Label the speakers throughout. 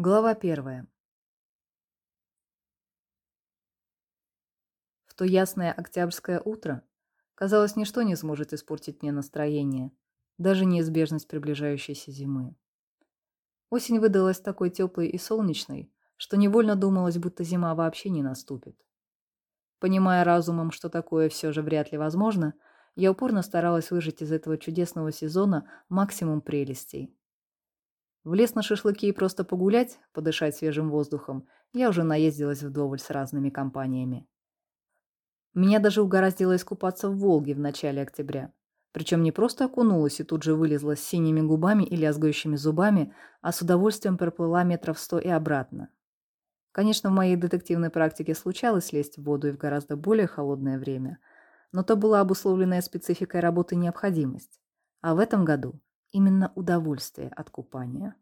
Speaker 1: Глава первая. В то ясное октябрьское утро, казалось, ничто не сможет испортить мне настроение, даже неизбежность приближающейся зимы. Осень выдалась такой теплой и солнечной, что невольно думалось, будто зима вообще не наступит. Понимая разумом, что такое все же вряд ли возможно, я упорно старалась выжать из этого чудесного сезона максимум прелестей. В лес на шашлыки и просто погулять, подышать свежим воздухом, я уже наездилась вдоволь с разными компаниями. Меня даже угораздило искупаться в Волге в начале октября. Причем не просто окунулась и тут же вылезла с синими губами и лязгающими зубами, а с удовольствием проплыла метров сто и обратно. Конечно, в моей детективной практике случалось лезть в воду и в гораздо более холодное время, но то была обусловленная спецификой работы необходимость. А в этом году именно удовольствие от купания.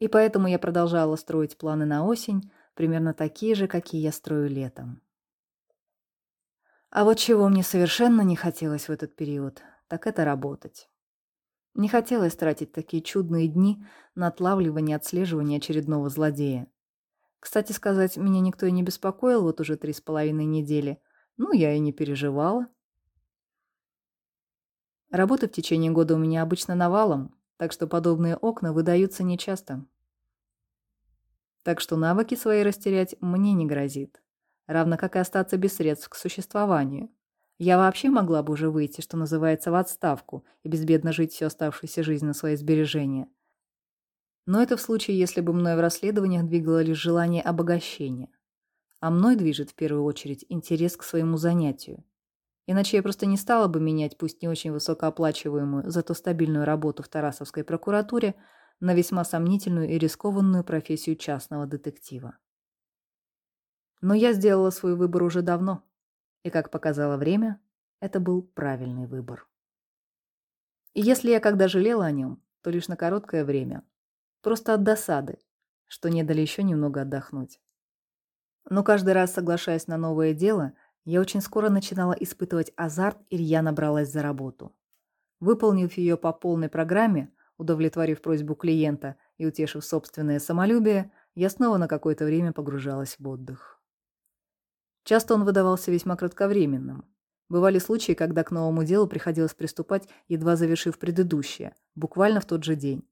Speaker 1: И поэтому я продолжала строить планы на осень, примерно такие же, какие я строю летом. А вот чего мне совершенно не хотелось в этот период, так это работать. Не хотелось тратить такие чудные дни на отлавливание и отслеживание очередного злодея. Кстати сказать, меня никто и не беспокоил вот уже три с половиной недели. Ну, я и не переживала. Работы в течение года у меня обычно навалом, так что подобные окна выдаются нечасто. Так что навыки свои растерять мне не грозит. Равно как и остаться без средств к существованию. Я вообще могла бы уже выйти, что называется, в отставку и безбедно жить всю оставшуюся жизнь на свои сбережения. Но это в случае, если бы мной в расследованиях двигало лишь желание обогащения. А мной движет в первую очередь интерес к своему занятию. Иначе я просто не стала бы менять, пусть не очень высокооплачиваемую, зато стабильную работу в Тарасовской прокуратуре на весьма сомнительную и рискованную профессию частного детектива. Но я сделала свой выбор уже давно, и, как показало время, это был правильный выбор. И если я когда жалела о нем, то лишь на короткое время, просто от досады, что не дали еще немного отдохнуть. Но каждый раз, соглашаясь на новое дело, я очень скоро начинала испытывать азарт, и я набралась за работу. Выполнив ее по полной программе, удовлетворив просьбу клиента и утешив собственное самолюбие, я снова на какое-то время погружалась в отдых. Часто он выдавался весьма кратковременным. Бывали случаи, когда к новому делу приходилось приступать, едва завершив предыдущее, буквально в тот же день.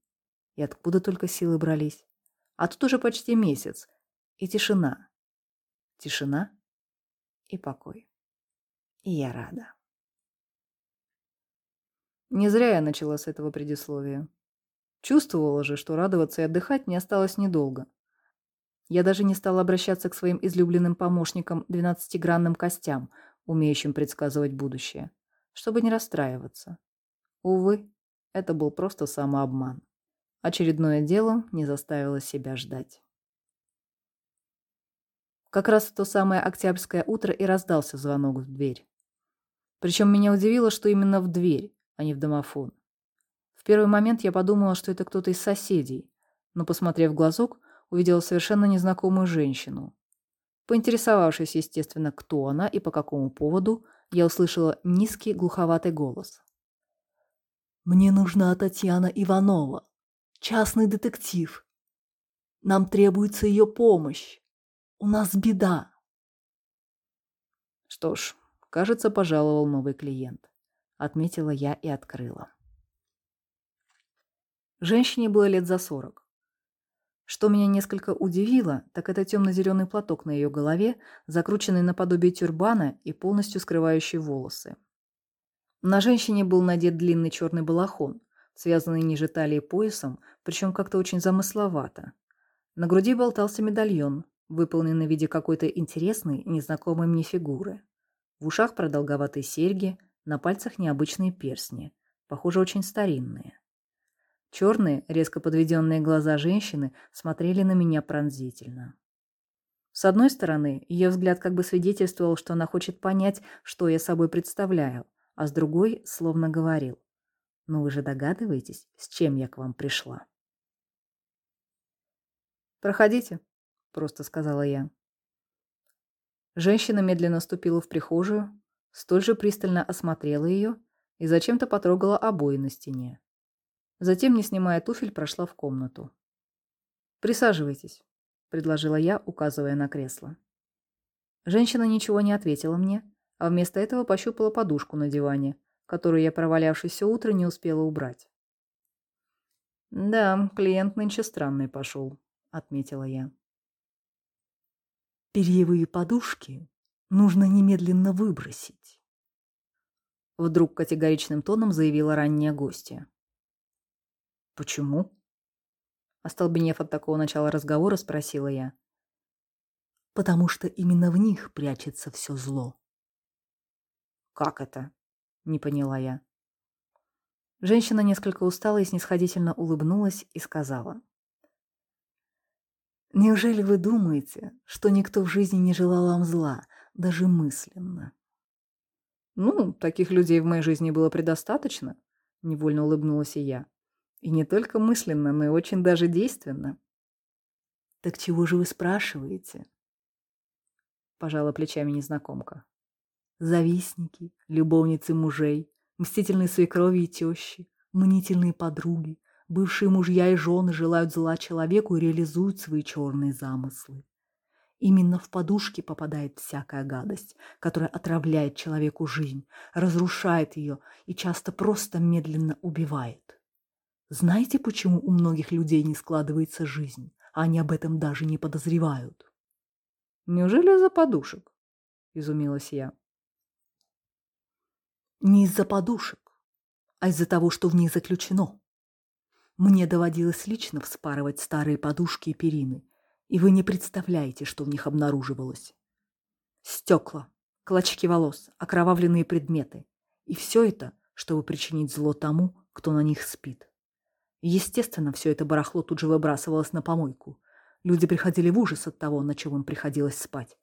Speaker 1: И откуда только силы брались? А тут уже почти месяц. И тишина. Тишина и покой. И я рада. Не зря я начала с этого предисловия. Чувствовала же, что радоваться и отдыхать не осталось недолго. Я даже не стала обращаться к своим излюбленным помощникам двенадцатигранным костям, умеющим предсказывать будущее, чтобы не расстраиваться. Увы, это был просто самообман. Очередное дело не заставило себя ждать. Как раз в то самое октябрьское утро и раздался звонок в дверь. Причем меня удивило, что именно в дверь, а не в домофон. Первый момент я подумала, что это кто-то из соседей, но, посмотрев в глазок, увидела совершенно незнакомую женщину. Поинтересовавшись, естественно, кто она и по какому поводу, я услышала низкий глуховатый голос. «Мне нужна Татьяна Иванова, частный детектив. Нам требуется ее помощь. У нас беда. Что ж, кажется, пожаловал новый клиент. Отметила я и открыла. Женщине было лет за сорок. Что меня несколько удивило, так это темно-зеленый платок на ее голове, закрученный наподобие тюрбана и полностью скрывающий волосы. На женщине был надет длинный черный балахон, связанный ниже талии поясом, причем как-то очень замысловато. На груди болтался медальон, выполненный в виде какой-то интересной, незнакомой мне фигуры. В ушах продолговатые серьги, на пальцах необычные перстни, похоже, очень старинные. Черные, резко подведенные глаза женщины смотрели на меня пронзительно. С одной стороны, ее взгляд как бы свидетельствовал, что она хочет понять, что я собой представляю, а с другой словно говорил. «Ну вы же догадываетесь, с чем я к вам пришла?» «Проходите», — просто сказала я. Женщина медленно ступила в прихожую, столь же пристально осмотрела ее и зачем-то потрогала обои на стене. Затем, не снимая туфель, прошла в комнату. Присаживайтесь, предложила я, указывая на кресло. Женщина ничего не ответила мне, а вместо этого пощупала подушку на диване, которую я, провалявшись все утро, не успела убрать. «Да, клиент нынче странный пошел», — отметила я.
Speaker 2: «Перьевые подушки нужно немедленно выбросить», —
Speaker 1: вдруг категоричным тоном заявила ранняя гостья. «Почему?» Остолбенев от такого начала разговора, спросила я.
Speaker 2: «Потому что именно в них прячется все зло».
Speaker 1: «Как это?» — не поняла я. Женщина несколько устала и снисходительно улыбнулась и сказала.
Speaker 2: «Неужели вы думаете, что никто в жизни не желал вам зла, даже мысленно?»
Speaker 1: «Ну, таких людей в моей жизни было предостаточно», — невольно улыбнулась и я. «И не только мысленно, но и очень даже действенно».
Speaker 2: «Так чего же вы спрашиваете?»
Speaker 1: Пожала плечами незнакомка.
Speaker 2: «Завистники, любовницы мужей, Мстительные свекрови и тещи, мнительные подруги, бывшие мужья и жены желают зла человеку и реализуют свои черные замыслы. Именно в подушки попадает всякая гадость, которая отравляет человеку жизнь, разрушает ее и часто просто медленно убивает. Знаете, почему у многих людей не складывается жизнь, а они об этом даже не подозревают?
Speaker 1: «Неужели из-за подушек?» – изумилась я.
Speaker 2: Не из-за подушек, а из-за того, что в них заключено. Мне доводилось лично вспарывать старые подушки и перины, и вы не представляете, что в них обнаруживалось. Стекла, клочки волос, окровавленные предметы. И все это, чтобы причинить зло тому, кто на них спит. Естественно, все это барахло тут же выбрасывалось на помойку. Люди приходили в ужас от того, на чем им приходилось спать.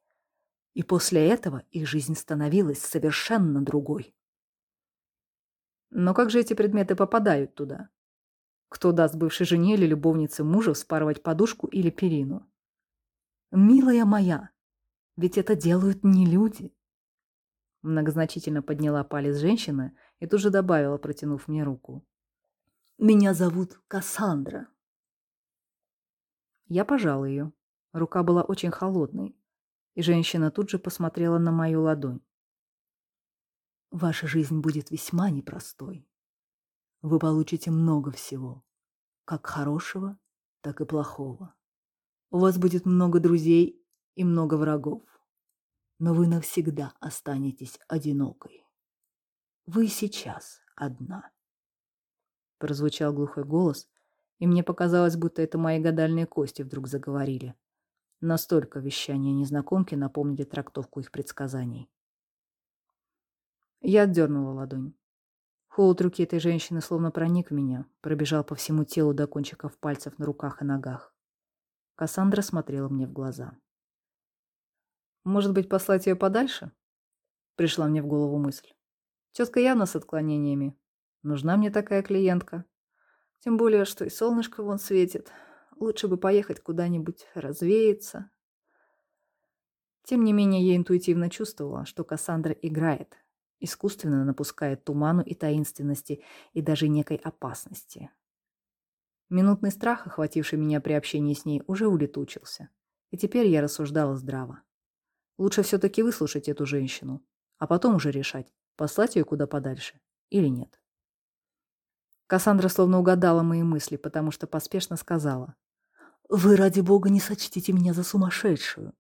Speaker 2: И после этого их жизнь становилась совершенно другой.
Speaker 1: Но как же эти предметы попадают туда? Кто даст бывшей жене или любовнице мужа вспарывать подушку или перину?
Speaker 2: Милая моя, ведь это делают не люди.
Speaker 1: Многозначительно подняла палец женщина и тут же добавила, протянув мне руку.
Speaker 2: Меня зовут Кассандра.
Speaker 1: Я пожал ее. Рука была очень холодной, и женщина тут же посмотрела на мою ладонь.
Speaker 2: Ваша жизнь будет весьма непростой. Вы получите много всего, как хорошего, так и плохого. У вас будет много друзей и много врагов, но вы навсегда останетесь одинокой. Вы сейчас одна.
Speaker 1: Прозвучал глухой голос, и мне показалось, будто это мои гадальные кости вдруг заговорили. Настолько вещания незнакомки напомнили трактовку их предсказаний. Я отдернула ладонь. Холод руки этой женщины словно проник в меня, пробежал по всему телу до кончиков пальцев на руках и ногах. Кассандра смотрела мне в глаза. «Может быть, послать ее подальше?» Пришла мне в голову мысль. Тетка явно с отклонениями. Нужна мне такая клиентка. Тем более, что и солнышко вон светит. Лучше бы поехать куда-нибудь развеяться. Тем не менее, я интуитивно чувствовала, что Кассандра играет, искусственно напускает туману и таинственности, и даже некой опасности. Минутный страх, охвативший меня при общении с ней, уже улетучился. И теперь я рассуждала здраво. Лучше все-таки выслушать эту женщину, а потом уже решать, послать ее куда подальше или нет. Кассандра словно угадала мои мысли, потому что поспешно сказала.
Speaker 2: «Вы, ради бога, не сочтите меня за сумасшедшую.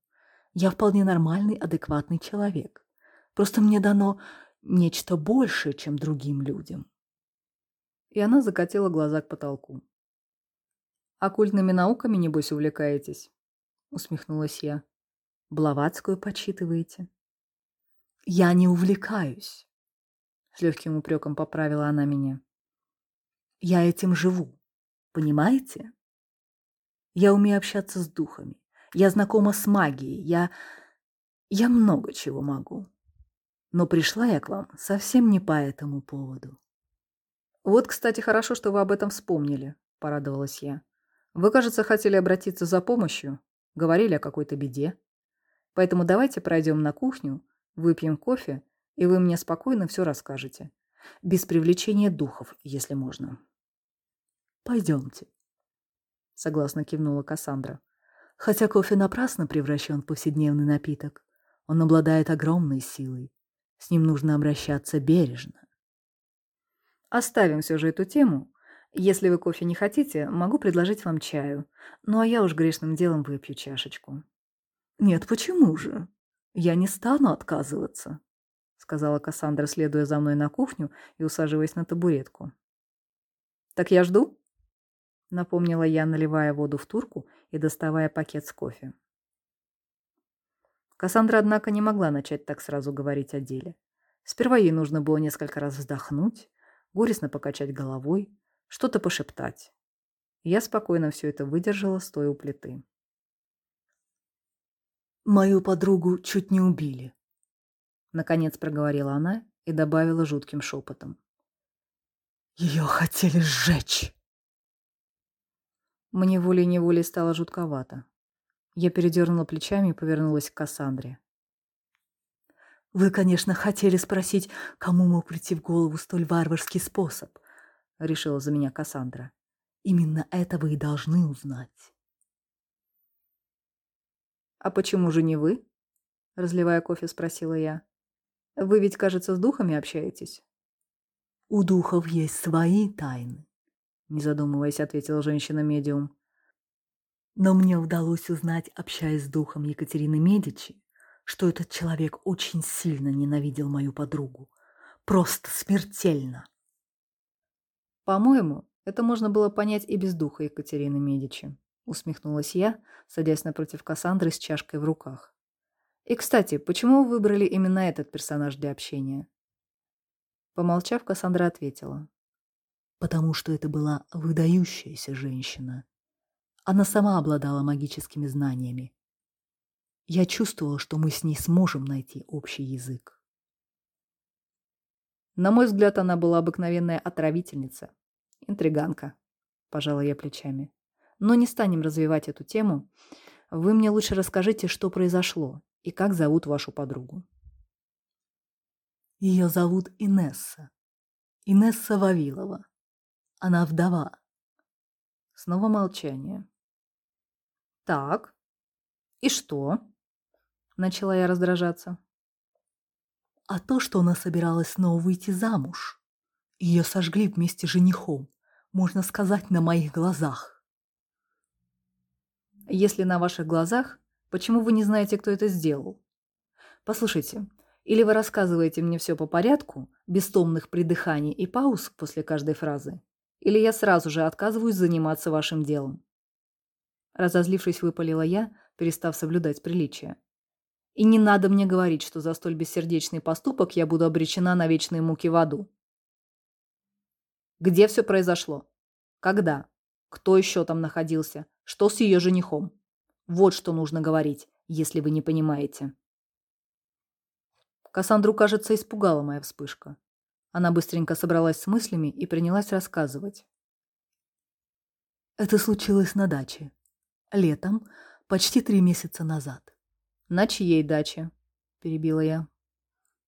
Speaker 2: Я вполне нормальный, адекватный человек. Просто мне дано нечто большее, чем другим людям.
Speaker 1: И она закатила глаза к потолку. «Оккультными науками, небось, увлекаетесь?» — усмехнулась я. «Блаватскую почитываете?»
Speaker 2: «Я не увлекаюсь», — с легким упреком поправила она меня. «Я этим живу, понимаете? Я умею общаться с духами, я знакома с магией, я... я много чего могу». Но пришла я к вам совсем не по этому поводу.
Speaker 1: Вот, кстати, хорошо, что вы об этом вспомнили, порадовалась я. Вы, кажется, хотели обратиться за помощью, говорили о какой-то беде. Поэтому давайте пройдем на кухню, выпьем кофе, и вы мне спокойно все расскажете. Без привлечения духов, если можно.
Speaker 2: Пойдемте.
Speaker 1: согласно кивнула Кассандра.
Speaker 2: Хотя кофе напрасно превращен в повседневный напиток. Он обладает огромной силой. С ним нужно обращаться бережно.
Speaker 1: Оставим все же эту тему. Если вы кофе не хотите, могу предложить вам чаю. Ну а я уж грешным делом выпью чашечку.
Speaker 2: Нет, почему же? Я не стану отказываться, сказала Кассандра, следуя за мной на кухню и усаживаясь на табуретку.
Speaker 1: Так я жду? Напомнила я, наливая воду в турку и доставая пакет с кофе. Кассандра, однако, не могла начать так сразу говорить о деле. Сперва ей нужно было несколько раз вздохнуть, горестно покачать головой, что-то пошептать. Я спокойно все это выдержала, стоя у плиты.
Speaker 2: «Мою подругу чуть не убили», —
Speaker 1: наконец проговорила она и добавила жутким шепотом.
Speaker 2: «Ее хотели сжечь».
Speaker 1: Мне волей-неволей стало жутковато. Я передернула плечами и повернулась к Кассандре.
Speaker 2: «Вы, конечно, хотели спросить, кому мог прийти в голову столь варварский способ», — решила за меня Кассандра. «Именно это вы и должны узнать».
Speaker 1: «А почему же не вы?» — разливая кофе, спросила я. «Вы ведь, кажется, с духами общаетесь?»
Speaker 2: «У духов есть свои тайны», не задумываясь, ответила женщина-медиум. Но мне удалось узнать, общаясь с духом Екатерины Медичи, что этот человек очень сильно ненавидел мою подругу. Просто смертельно.
Speaker 1: По-моему, это можно было понять и без духа Екатерины Медичи, усмехнулась я, садясь напротив Кассандры с чашкой в руках. И, кстати, почему вы выбрали именно этот персонаж для общения? Помолчав, Кассандра ответила
Speaker 2: потому что это была выдающаяся женщина. Она сама обладала магическими знаниями. Я чувствовала, что мы с ней сможем найти общий язык.
Speaker 1: На мой взгляд, она была обыкновенная отравительница, интриганка, пожала я плечами. Но не станем развивать эту тему. Вы мне лучше расскажите, что произошло и как зовут вашу подругу.
Speaker 2: Ее зовут Инесса. Инесса Вавилова. Она вдова.
Speaker 1: Снова молчание. Так. И что? Начала я раздражаться.
Speaker 2: А то, что она собиралась снова выйти замуж. Ее сожгли вместе с женихом, можно сказать, на моих глазах.
Speaker 1: Если на ваших глазах, почему вы не знаете, кто это сделал? Послушайте, или вы рассказываете мне все по порядку, без томных придыханий и пауз после каждой фразы, или я сразу же отказываюсь заниматься вашим делом. Разозлившись, выпалила я, перестав соблюдать приличие. И не надо мне говорить, что за столь бессердечный поступок я буду обречена на вечные муки в аду. Где все произошло? Когда? Кто еще там находился? Что с ее женихом? Вот что нужно говорить, если вы не понимаете. Кассандру, кажется, испугала моя вспышка. Она быстренько собралась с мыслями и принялась рассказывать.
Speaker 2: Это случилось на даче. Летом, почти три месяца назад.
Speaker 1: «На чьей даче?» – перебила я.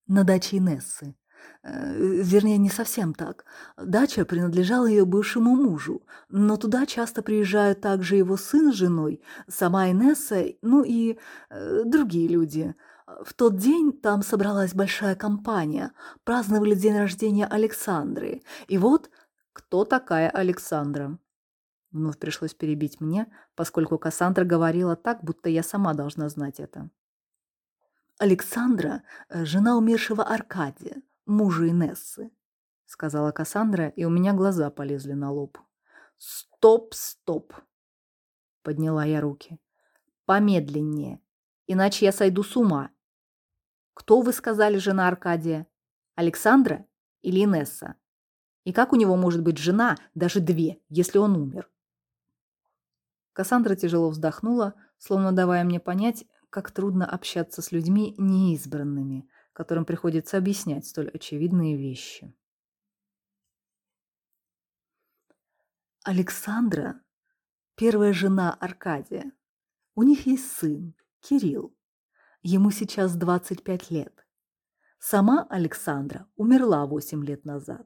Speaker 2: «На даче Инессы. Э, вернее, не совсем так. Дача принадлежала ее бывшему мужу, но туда часто приезжают также его сын с женой, сама Инесса, ну и э, другие люди – в тот день там собралась большая компания, праздновали день рождения Александры. И вот
Speaker 1: кто такая Александра? Вновь пришлось перебить мне, поскольку Кассандра говорила так, будто я сама должна знать это.
Speaker 2: «Александра – жена умершего Аркадия, мужа Инессы», – сказала Кассандра, и у меня глаза полезли на лоб.
Speaker 1: «Стоп, стоп!» – подняла я руки. «Помедленнее, иначе я сойду с ума кто, вы сказали, жена Аркадия? Александра или Инесса? И как у него может быть жена, даже две, если он умер? Кассандра тяжело вздохнула, словно давая мне понять, как трудно общаться с людьми неизбранными, которым приходится объяснять столь очевидные вещи.
Speaker 2: Александра – первая жена Аркадия. У них есть сын, Кирилл. Ему сейчас 25 лет. Сама Александра умерла 8 лет назад.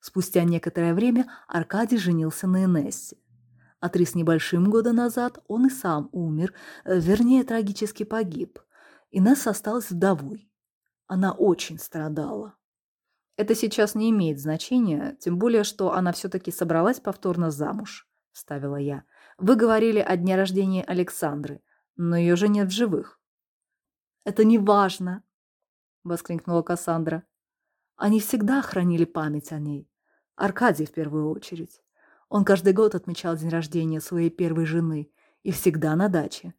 Speaker 2: Спустя некоторое время Аркадий женился на Инессе. А три с небольшим года назад он и сам умер, э, вернее, трагически погиб. Инесса осталась вдовой. Она очень страдала.
Speaker 1: Это сейчас не имеет значения, тем более, что она все-таки собралась повторно замуж, — ставила я. Вы говорили о дне рождения Александры, но ее же нет в живых.
Speaker 2: Это не важно, — воскликнула Кассандра. Они всегда хранили память о ней. Аркадий в первую очередь. Он каждый год отмечал день рождения своей первой жены и всегда на даче.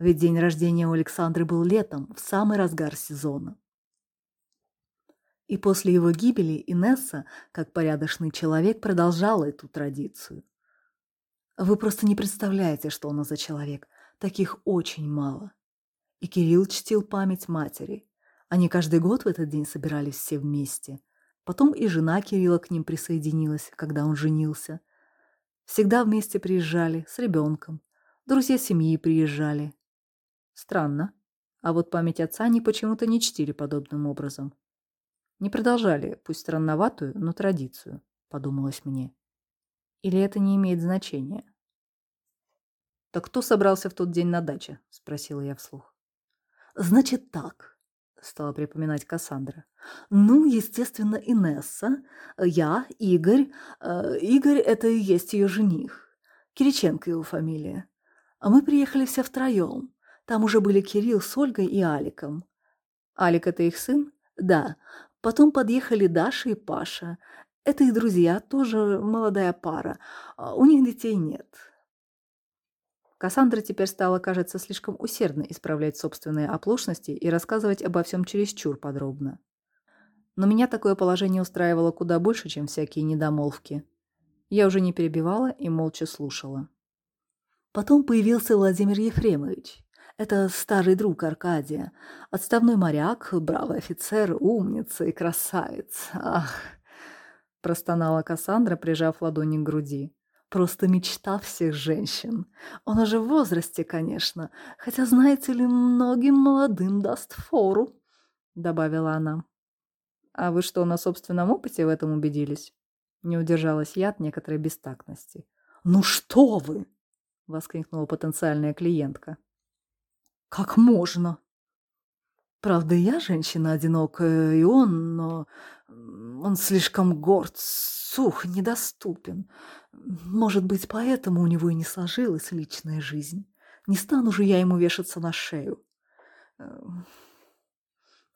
Speaker 2: Ведь день рождения у Александры был летом, в самый разгар сезона. И после его гибели Инесса, как порядочный человек, продолжала эту традицию. Вы просто не представляете, что она за человек. Таких очень мало. И Кирилл чтил память матери. Они каждый год в этот день собирались все вместе. Потом и жена Кирилла к ним присоединилась, когда он женился. Всегда вместе приезжали, с ребенком. Друзья семьи приезжали.
Speaker 1: Странно. А вот память отца они почему-то не чтили подобным образом. Не продолжали, пусть странноватую, но традицию, подумалось мне. Или это не имеет значения? «Так кто собрался в тот день на даче?» — спросила я вслух.
Speaker 2: «Значит так», — стала припоминать Кассандра. «Ну, естественно, Инесса, я, Игорь. Э, Игорь — это и есть ее жених. Кириченко его фамилия. А мы приехали все втроем. Там уже были Кирилл с Ольгой и Аликом».
Speaker 1: «Алик — это их сын?»
Speaker 2: «Да. Потом подъехали Даша и Паша. Это их друзья, тоже молодая пара. А у них детей нет.
Speaker 1: Кассандра теперь стала, кажется, слишком усердно исправлять собственные оплошности и рассказывать обо всем чересчур подробно. Но меня такое положение устраивало куда больше, чем всякие недомолвки. Я уже не перебивала и молча слушала.
Speaker 2: Потом появился Владимир Ефремович. Это старый друг Аркадия. Отставной моряк, бравый офицер, умница и красавец. Ах! Простонала Кассандра, прижав ладони к груди. Просто мечта всех женщин. Он уже в возрасте, конечно, хотя, знаете ли, многим молодым даст фору, добавила она.
Speaker 1: А вы что, на собственном опыте в этом убедились? Не удержалась я от некоторой бестактности.
Speaker 2: Ну что вы! воскликнула потенциальная клиентка. Как можно? Правда, я женщина одинокая, и он, но он слишком горд, сух, недоступен. Может быть, поэтому у него и не сложилась личная жизнь. Не стану же я ему вешаться на шею.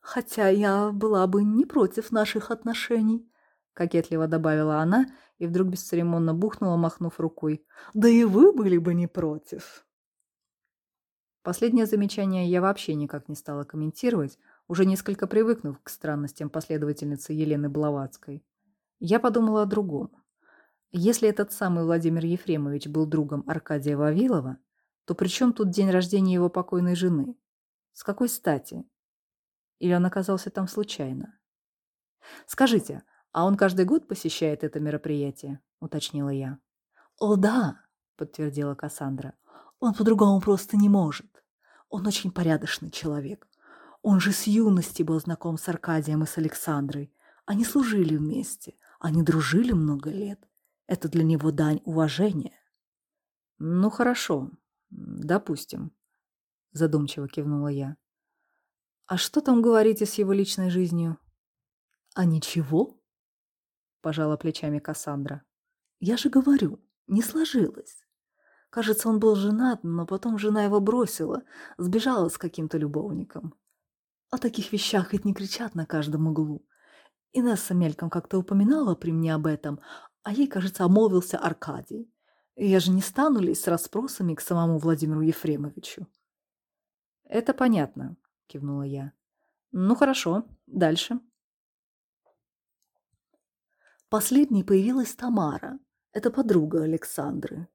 Speaker 2: Хотя я была бы не против наших отношений, — кокетливо добавила она и вдруг бесцеремонно бухнула, махнув рукой. Да и вы были бы не против.
Speaker 1: Последнее замечание я вообще никак не стала комментировать, уже несколько привыкнув к странностям последовательницы Елены Блаватской. Я подумала о другом. Если этот самый Владимир Ефремович был другом Аркадия Вавилова, то при чем тут день рождения его покойной жены? С какой стати? Или он оказался там случайно? «Скажите, а он каждый год посещает это мероприятие?» — уточнила я.
Speaker 2: «О, да», — подтвердила Кассандра. Он по-другому просто не может. Он очень порядочный человек. Он же с юности был знаком с Аркадием и с Александрой. Они служили вместе. Они дружили много лет. Это для него дань уважения.
Speaker 1: Ну, хорошо. Допустим. Задумчиво кивнула я. А что там говорите с его личной жизнью?
Speaker 2: А ничего? Пожала плечами Кассандра. Я же говорю, не сложилось. Кажется, он был женат, но потом жена его бросила, сбежала с каким-то любовником. О таких вещах ведь не кричат на каждом углу. Инесса мельком как-то упоминала при мне об этом, а ей, кажется, омолвился Аркадий. Я же не стану ли с расспросами к самому Владимиру Ефремовичу?
Speaker 1: «Это понятно», — кивнула я. «Ну хорошо, дальше».
Speaker 2: Последней появилась Тамара. Это подруга Александры.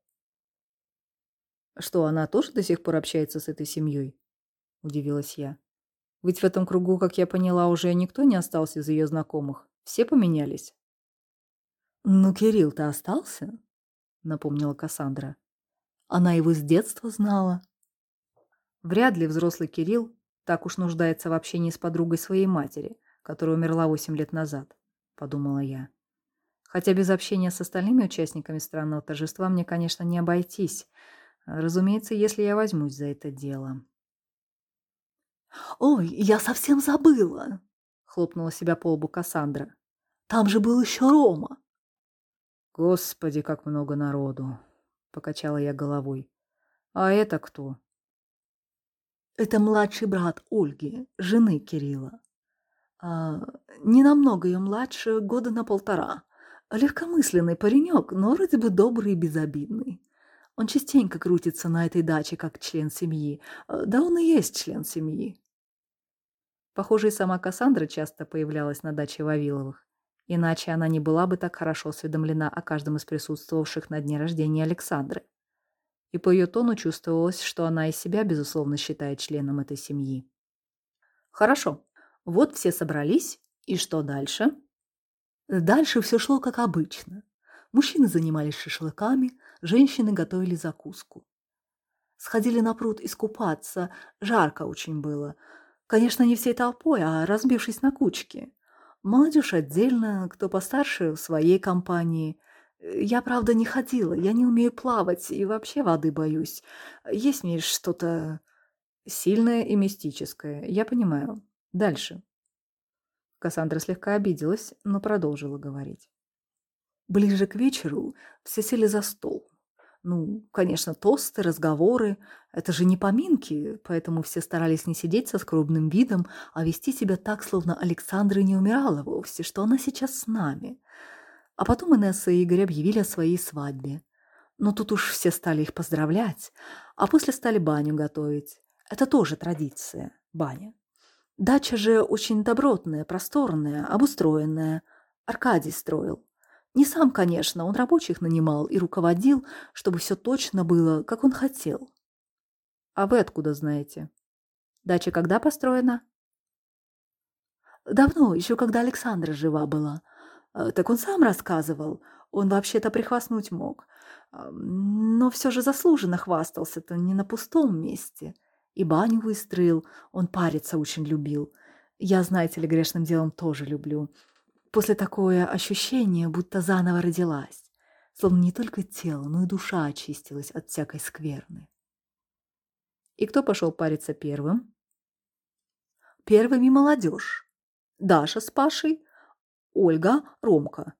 Speaker 1: Что, она тоже до сих пор общается с этой семьей? Удивилась я. Ведь в этом кругу, как я поняла, уже никто не остался из ее знакомых. Все поменялись.
Speaker 2: Ну, Кирилл-то остался, напомнила Кассандра. Она его с детства знала.
Speaker 1: Вряд ли взрослый Кирилл так уж нуждается в общении с подругой своей матери, которая умерла восемь лет назад, подумала я. Хотя без общения с остальными участниками странного торжества мне, конечно, не обойтись. Разумеется, если я возьмусь за это дело.
Speaker 2: «Ой, я совсем забыла!» — хлопнула себя по лбу Кассандра. «Там же был еще Рома!»
Speaker 1: «Господи, как много народу!» — покачала я головой. «А это кто?»
Speaker 2: «Это младший брат Ольги, жены Кирилла. А, не намного ее младше, года на полтора. Легкомысленный паренек, но вроде бы добрый и безобидный. Он частенько крутится на этой даче как член семьи. Да он и есть член семьи.
Speaker 1: Похоже, и сама Кассандра часто появлялась на даче Вавиловых. Иначе она не была бы так хорошо осведомлена о каждом из присутствовавших на дне рождения Александры. И по ее тону чувствовалось, что она и себя, безусловно, считает членом этой семьи. «Хорошо, вот все собрались, и что дальше?»
Speaker 2: Дальше все шло как обычно. Мужчины занимались шашлыками, женщины готовили закуску. Сходили на пруд искупаться, жарко очень было. Конечно, не всей толпой, а разбившись на кучки. Молодежь отдельно, кто постарше в своей компании. Я, правда, не ходила, я не умею плавать и вообще воды боюсь. Есть мне что-то
Speaker 1: сильное и мистическое, я понимаю. Дальше. Кассандра слегка обиделась, но продолжила говорить.
Speaker 2: Ближе к вечеру все сели за стол. Ну, конечно, тосты, разговоры. Это же не поминки, поэтому все старались не сидеть со скромным видом, а вести себя так, словно Александра не умирала вовсе, что она сейчас с нами. А потом Инесса и Игорь объявили о своей свадьбе. Но тут уж все стали их поздравлять, а после стали баню готовить. Это тоже традиция, баня. Дача же очень добротная, просторная, обустроенная. Аркадий строил. Не сам, конечно, он рабочих нанимал и руководил, чтобы все точно было, как он хотел.
Speaker 1: А вы откуда знаете? Дача когда построена?
Speaker 2: Давно, еще когда Александра жива была. А, так он сам рассказывал. Он вообще-то прихвастнуть мог. А, но все же заслуженно хвастался-то не на пустом месте. И баню выстроил. Он париться очень любил. Я, знаете ли, грешным делом тоже люблю. После такое ощущение, будто заново родилась, словно не только тело, но и душа очистилась от всякой скверны.
Speaker 1: И кто пошел париться первым?
Speaker 2: Первыми молодежь. Даша с Пашей, Ольга, Ромка.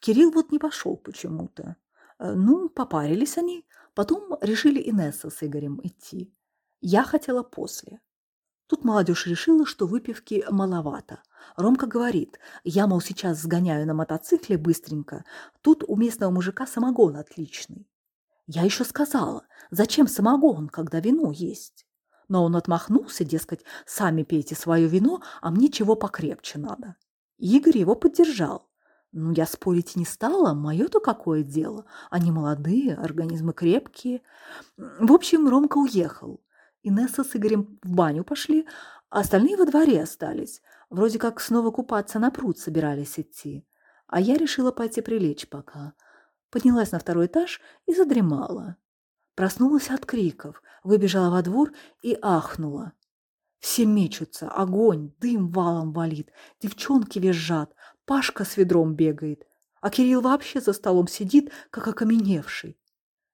Speaker 2: Кирилл вот не пошел почему-то. Э, ну, попарились они, потом решили Инесса с Игорем идти. Я хотела после. Тут молодежь решила, что выпивки маловато. Ромка говорит, я, мол, сейчас сгоняю на мотоцикле быстренько, тут у местного мужика самогон отличный. Я еще сказала, зачем самогон, когда вино есть? Но он отмахнулся, дескать, сами пейте свое вино, а мне чего покрепче надо. Игорь его поддержал. Ну, я спорить не стала, мое-то какое дело. Они молодые, организмы крепкие. В общем, Ромка уехал. Инесса с Игорем в баню пошли, а остальные во дворе остались. Вроде как снова купаться на пруд собирались идти. А я решила пойти прилечь пока. Поднялась на второй этаж и задремала. Проснулась от криков, выбежала во двор и ахнула. Все мечутся, огонь, дым валом валит, девчонки визжат, Пашка с ведром бегает, а Кирилл вообще за столом сидит, как окаменевший.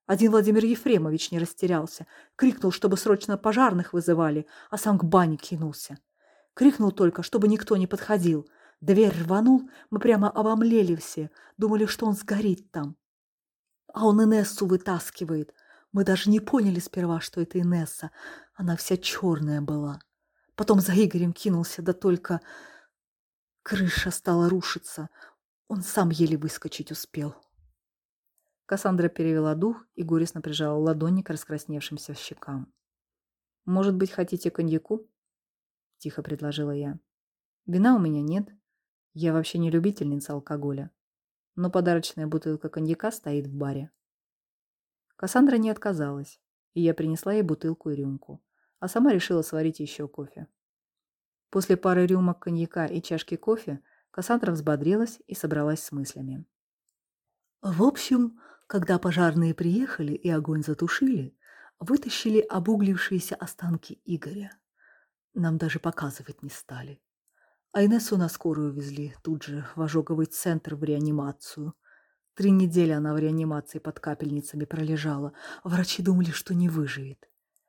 Speaker 2: Один Владимир Ефремович не растерялся. Крикнул, чтобы срочно пожарных вызывали, а сам к бане кинулся. Крикнул только, чтобы никто не подходил. Дверь рванул, мы прямо обомлели все, думали, что он сгорит там. А он Инессу вытаскивает. Мы даже не поняли сперва, что это Инесса. Она вся черная была. Потом за Игорем кинулся, да только... Крыша стала рушиться. Он сам еле выскочить успел.
Speaker 1: Кассандра перевела дух и горестно прижала ладони к раскрасневшимся щекам. «Может быть, хотите коньяку?» – тихо предложила я. «Вина у меня нет. Я вообще не любительница алкоголя. Но подарочная бутылка коньяка стоит в баре». Кассандра не отказалась, и я принесла ей бутылку и рюмку, а сама решила сварить еще кофе. После пары рюмок коньяка и чашки кофе Кассандра взбодрилась и собралась с мыслями.
Speaker 2: В общем, когда пожарные приехали и огонь затушили, вытащили обуглившиеся останки Игоря. Нам даже показывать не стали. А Инессу на скорую везли, тут же в ожоговый центр в реанимацию. Три недели она в реанимации под капельницами пролежала. Врачи думали, что не выживет.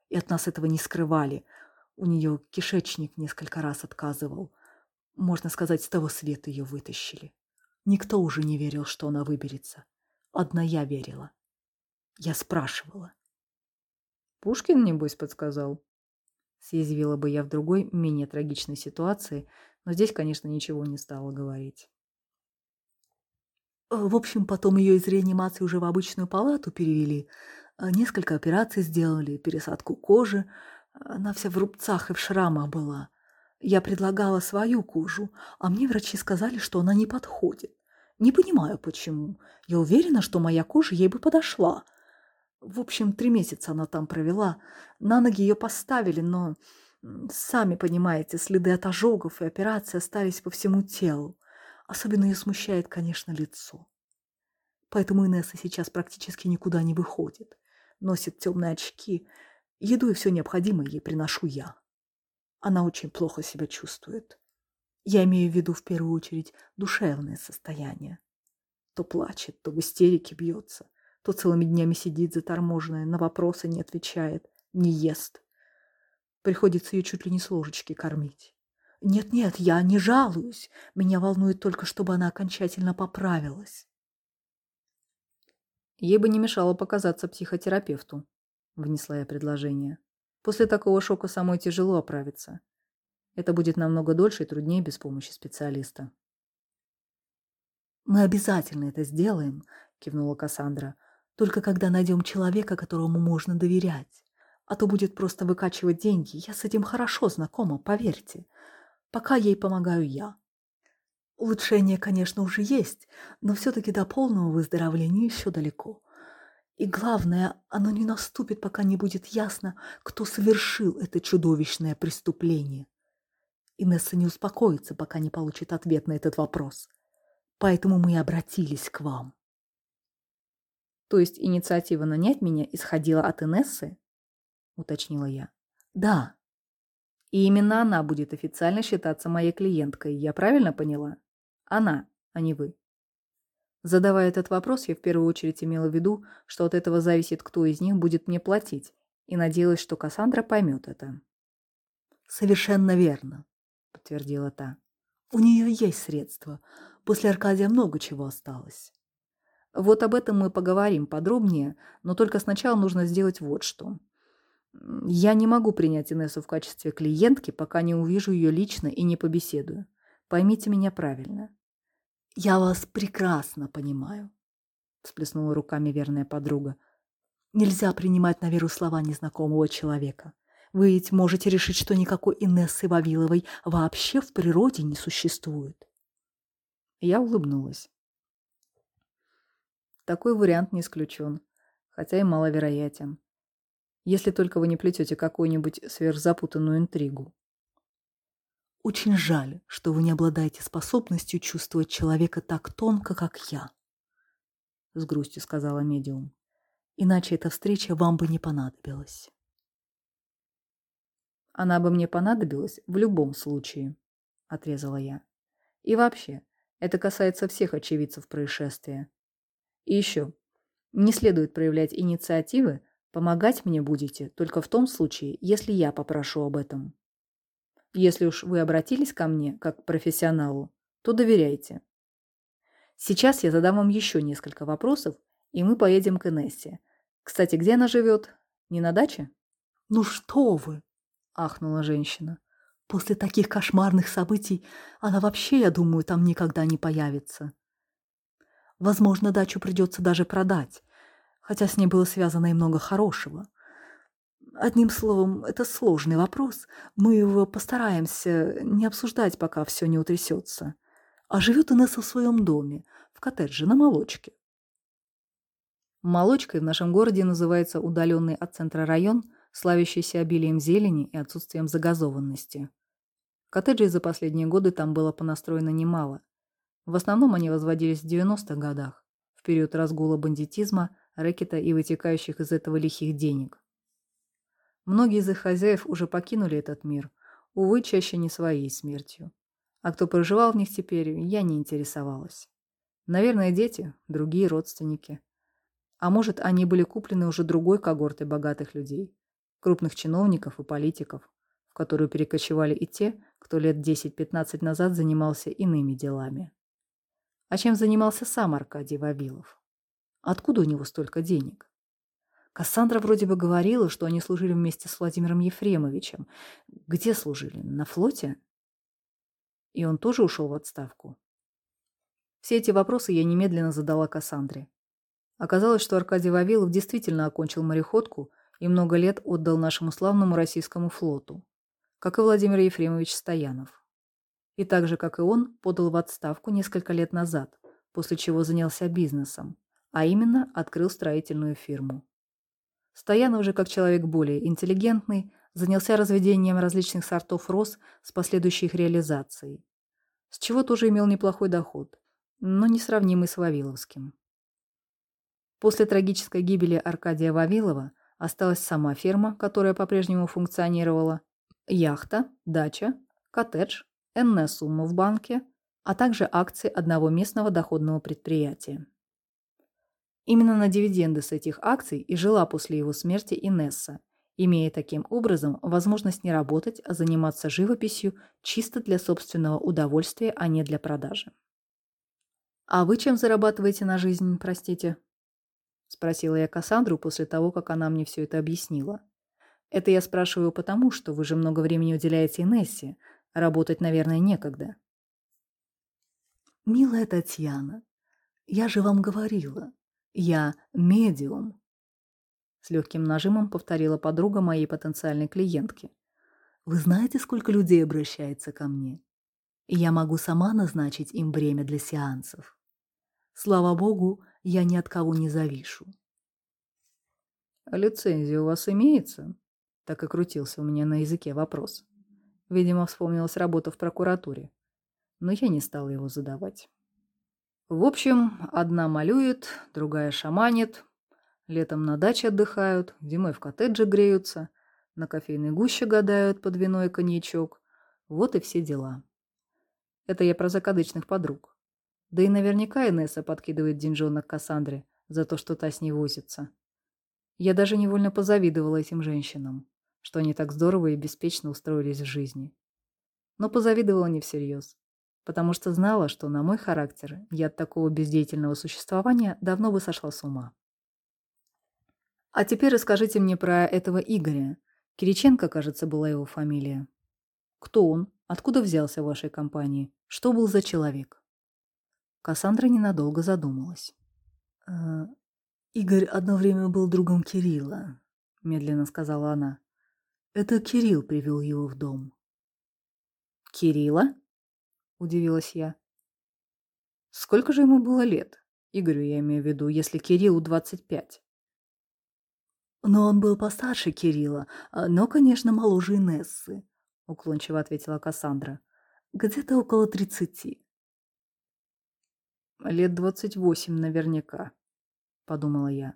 Speaker 2: И от нас этого не скрывали. У нее кишечник несколько раз отказывал. Можно сказать, с того света ее вытащили. Никто уже не верил, что она выберется. Одна я верила. Я спрашивала.
Speaker 1: Пушкин, небось, подсказал. Съязвила бы я в другой, менее трагичной ситуации, но здесь, конечно, ничего не стала говорить.
Speaker 2: Э, в общем, потом ее из реанимации уже в обычную палату перевели. Э, несколько операций сделали, пересадку кожи. Она вся в рубцах и в шрамах была. Я предлагала свою кожу, а мне врачи сказали, что она не подходит. Не понимаю, почему. Я уверена, что моя кожа ей бы подошла. В общем, три месяца она там провела. На ноги ее поставили, но Сами понимаете, следы от ожогов и операции остались по всему телу. Особенно ее смущает, конечно, лицо. Поэтому Инесса сейчас практически никуда не выходит. Носит темные очки. Еду и все необходимое ей приношу я. Она очень плохо себя чувствует. Я имею в виду в первую очередь душевное состояние. То плачет, то в истерике бьется, то целыми днями сидит заторможенная, на вопросы не отвечает, не ест. Приходится ее чуть ли не с ложечки кормить. Нет-нет, я не жалуюсь. Меня волнует только, чтобы она окончательно поправилась.
Speaker 1: Ей бы не мешало показаться психотерапевту, внесла я предложение. После такого шока самой тяжело оправиться. Это будет намного дольше и труднее без помощи специалиста.
Speaker 2: «Мы обязательно это сделаем», — кивнула Кассандра. «Только когда найдем человека, которому можно доверять а то будет просто выкачивать деньги. Я с этим хорошо знакома, поверьте. Пока ей помогаю я. Улучшение, конечно, уже есть, но все-таки до полного выздоровления еще далеко. И главное, оно не наступит, пока не будет ясно, кто совершил это чудовищное преступление. Инесса не успокоится, пока не получит ответ на этот вопрос. Поэтому мы и обратились к вам.
Speaker 1: То есть инициатива нанять меня исходила от Инессы? — уточнила я.
Speaker 2: «Да».
Speaker 1: «И именно она будет официально считаться моей клиенткой, я правильно поняла? Она, а не вы». Задавая этот вопрос, я в первую очередь имела в виду, что от этого зависит, кто из них будет мне платить, и надеялась, что Кассандра поймет это.
Speaker 2: «Совершенно верно», — подтвердила та. «У нее есть средства. После Аркадия много чего осталось».
Speaker 1: Вот об этом мы поговорим подробнее, но только сначала нужно сделать вот что. Я не могу принять Инессу в качестве клиентки, пока не увижу ее лично и не побеседую. Поймите меня правильно.
Speaker 2: Я вас прекрасно понимаю, всплеснула руками верная подруга. Нельзя принимать на веру слова незнакомого человека. Вы ведь можете решить, что никакой Инессы Вавиловой вообще в природе не существует.
Speaker 1: Я улыбнулась. Такой вариант не исключен, хотя и маловероятен если только вы не плетете какую-нибудь сверхзапутанную интригу.
Speaker 2: Очень жаль, что вы не обладаете способностью чувствовать человека так тонко, как я, — с грустью сказала медиум. Иначе эта встреча вам бы не понадобилась.
Speaker 1: Она бы мне понадобилась в любом случае, — отрезала я. И вообще, это касается всех очевидцев происшествия. И еще, не следует проявлять инициативы, Помогать мне будете только в том случае, если я попрошу об этом. Если уж вы обратились ко мне как к профессионалу, то доверяйте. Сейчас я задам вам еще несколько вопросов, и мы поедем к Инессе. Кстати, где она живет? Не на даче?
Speaker 2: Ну что вы, ахнула женщина. После таких кошмарных событий она вообще, я думаю, там никогда не появится. Возможно, дачу придется даже продать, хотя с ней было связано и много хорошего. Одним словом, это сложный вопрос. Мы его постараемся не обсуждать, пока все не утрясется. А живет Инесса в своем доме, в коттедже на Молочке.
Speaker 1: Молочкой в нашем городе называется удаленный от центра район, славящийся обилием зелени и отсутствием загазованности. Коттеджей за последние годы там было понастроено немало. В основном они возводились в 90-х годах, в период разгула бандитизма – рэкета и вытекающих из этого лихих денег. Многие из их хозяев уже покинули этот мир, увы, чаще не своей смертью. А кто проживал в них теперь, я не интересовалась. Наверное, дети, другие родственники. А может, они были куплены уже другой когортой богатых людей, крупных чиновников и политиков, в которую перекочевали и те, кто лет 10-15 назад занимался иными делами. А чем занимался сам Аркадий Вавилов? Откуда у него столько денег? Кассандра вроде бы говорила, что они служили вместе с Владимиром Ефремовичем. Где служили? На флоте? И он тоже ушел в отставку? Все эти вопросы я немедленно задала Кассандре. Оказалось, что Аркадий Вавилов действительно окончил мореходку и много лет отдал нашему славному российскому флоту, как и Владимир Ефремович Стоянов. И так же, как и он, подал в отставку несколько лет назад, после чего занялся бизнесом, а именно открыл строительную фирму. Стоянов же, как человек более интеллигентный, занялся разведением различных сортов роз с последующей их реализацией, с чего тоже имел неплохой доход – но несравнимый с Вавиловским. После трагической гибели Аркадия Вавилова осталась сама ферма, которая по-прежнему функционировала, яхта, дача, коттедж, энная сумма в банке, а также акции одного местного доходного предприятия. Именно на дивиденды с этих акций и жила после его смерти Инесса, имея таким образом возможность не работать, а заниматься живописью чисто для собственного удовольствия, а не для продажи. «А вы чем зарабатываете на жизнь, простите?» — спросила я Кассандру после того, как она мне все это объяснила. «Это я спрашиваю потому, что вы же много времени уделяете Инессе. Работать, наверное, некогда».
Speaker 2: «Милая Татьяна, я же вам говорила, я медиум», — с легким нажимом повторила подруга моей потенциальной клиентки. «Вы знаете, сколько людей обращается ко мне? И я могу сама назначить им время для сеансов. Слава богу, я ни от кого не завишу.
Speaker 1: «А лицензия у вас имеется?» Так и крутился у меня на языке вопрос. Видимо, вспомнилась работа в прокуратуре. Но я не стала его задавать. В общем, одна малюет, другая шаманит. Летом на даче отдыхают, зимой в коттедже греются, на кофейной гуще гадают под вино и коньячок. Вот и все дела. Это я про закадычных подруг. Да и наверняка Инесса подкидывает деньжонок Кассандре за то, что та с ней возится. Я даже невольно позавидовала этим женщинам, что они так здорово и беспечно устроились в жизни. Но позавидовала не всерьез, потому что знала, что на мой характер я от такого бездеятельного существования давно бы сошла с ума. А теперь расскажите мне про этого Игоря. Кириченко, кажется, была его фамилия. Кто он? Откуда взялся в вашей компании? Что был за человек? Кассандра ненадолго задумалась.
Speaker 2: «Э, «Игорь одно время был другом Кирилла», — медленно сказала она. «Это Кирилл привел его в дом».
Speaker 1: «Кирилла?» — удивилась я. «Сколько же ему было лет? Игорю я имею в виду, если Кириллу 25».
Speaker 2: «Но он был постарше Кирилла, но, конечно, моложе Инессы», — уклончиво ответила Кассандра. «Где-то около тридцати».
Speaker 1: Лет двадцать восемь наверняка, подумала я.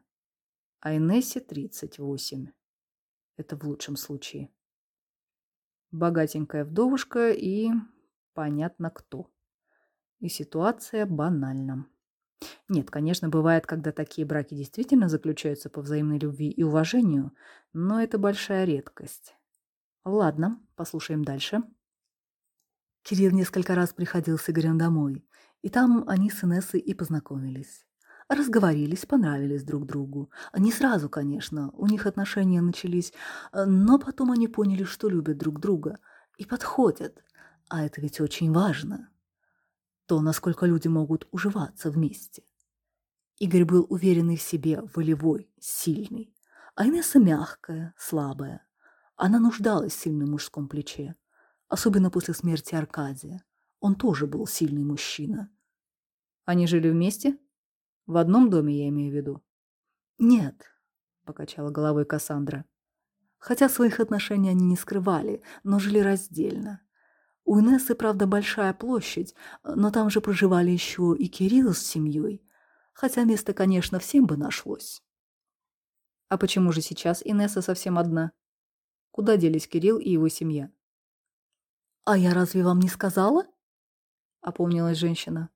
Speaker 1: А Инессе тридцать восемь. Это в лучшем случае. Богатенькая вдовушка и понятно кто. И ситуация банальна. Нет, конечно, бывает, когда такие браки действительно заключаются по взаимной любви и уважению, но это большая редкость. Ладно, послушаем дальше.
Speaker 2: Кирилл несколько раз приходил с Игорем домой. И там они с Инессой и познакомились. Разговорились, понравились друг другу. Не сразу, конечно, у них отношения начались, но потом они поняли, что любят друг друга и подходят. А это ведь очень важно. То, насколько люди могут уживаться вместе. Игорь был уверенный в себе, волевой, сильный. А Инесса мягкая, слабая. Она нуждалась в сильном мужском плече. Особенно после смерти Аркадия. Он тоже был сильный мужчина.
Speaker 1: Они жили вместе? В одном доме, я имею в виду?
Speaker 2: Нет, покачала головой Кассандра. Хотя своих отношений они не скрывали, но жили раздельно. У Инессы, правда, большая площадь, но там же проживали еще и Кирилл с семьей. Хотя место, конечно, всем бы нашлось.
Speaker 1: А почему же сейчас Инесса совсем одна? Куда делись Кирилл и его семья?
Speaker 2: А я разве вам не сказала?
Speaker 1: — опомнилась женщина.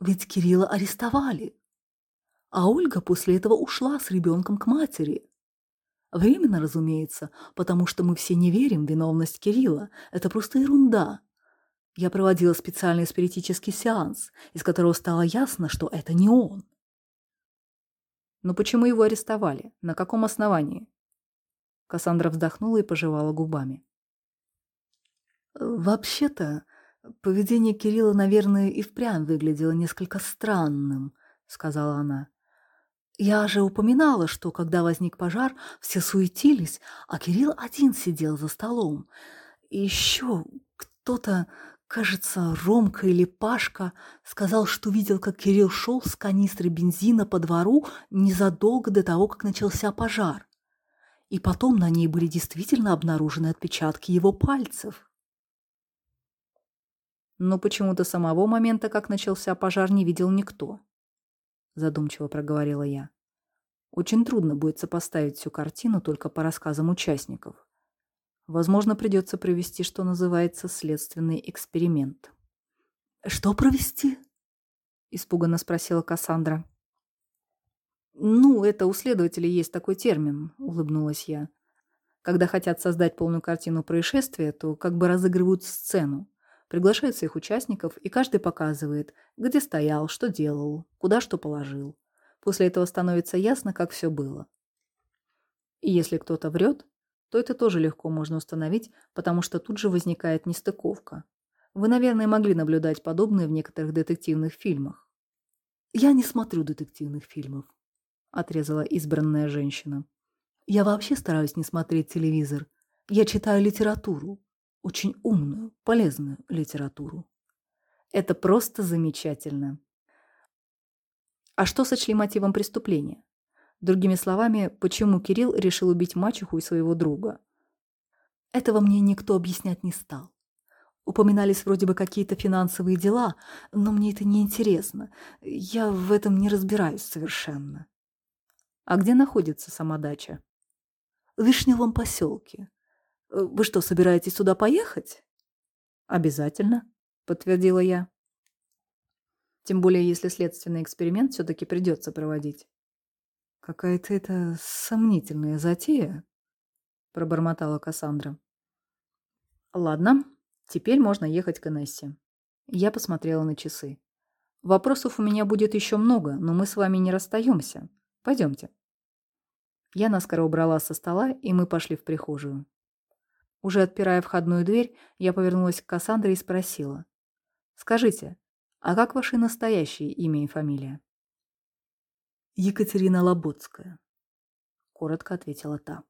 Speaker 2: «Ведь Кирилла арестовали, а Ольга после этого ушла с ребенком к матери. Временно, разумеется, потому что мы все не верим в виновность Кирилла. Это просто ерунда. Я проводила специальный спиритический сеанс, из которого стало ясно, что это не он.
Speaker 1: Но почему его арестовали? На каком основании? Кассандра вздохнула и пожевала губами.
Speaker 2: Вообще-то, поведение Кирилла, наверное, и впрямь выглядело несколько странным, сказала она. Я же упоминала, что когда возник пожар, все суетились, а Кирилл один сидел за столом. И еще кто-то, кажется, Ромка или Пашка, сказал, что видел, как Кирилл шел с канистрой бензина по двору незадолго до того, как начался пожар. И потом на ней были действительно обнаружены отпечатки его пальцев.
Speaker 1: Но почему-то самого момента, как начался пожар, не видел никто задумчиво проговорила я. Очень трудно будет сопоставить всю картину только по рассказам участников. Возможно, придется провести, что называется, следственный эксперимент.
Speaker 2: «Что провести?»
Speaker 1: – испуганно спросила Кассандра. «Ну, это у следователей есть такой термин», – улыбнулась я. «Когда хотят создать полную картину происшествия, то как бы разыгрывают сцену. Приглашают своих участников, и каждый показывает, где стоял, что делал, куда что положил. После этого становится ясно, как все было. И если кто-то врет, то это тоже легко можно установить, потому что тут же возникает нестыковка. Вы, наверное, могли наблюдать подобное в некоторых детективных фильмах.
Speaker 2: «Я не смотрю детективных фильмов», — отрезала избранная женщина. «Я вообще стараюсь не смотреть телевизор. Я читаю литературу очень умную, полезную литературу.
Speaker 1: Это просто замечательно. А что сочли мотивом преступления? Другими словами, почему Кирилл решил убить мачеху и своего друга?
Speaker 2: Этого мне никто объяснять не стал. Упоминались вроде бы какие-то финансовые дела, но мне это не интересно. Я в этом не разбираюсь совершенно.
Speaker 1: А где находится сама дача?
Speaker 2: В Вишневом поселке. Э, вы что, собираетесь сюда поехать?
Speaker 1: Обязательно, подтвердила я. Тем более, если следственный эксперимент все-таки придется проводить.
Speaker 2: Какая-то это сомнительная затея, пробормотала Кассандра.
Speaker 1: Ладно, теперь можно ехать к Инессе. Я посмотрела на часы. Вопросов у меня будет еще много, но мы с вами не расстаемся. Пойдемте. Я наскоро убрала со стола, и мы пошли в прихожую. Уже отпирая входную дверь, я повернулась к Кассандре и спросила. «Скажите, а как ваше настоящее имя и фамилия?»
Speaker 2: «Екатерина Лоботская», —
Speaker 1: коротко ответила та.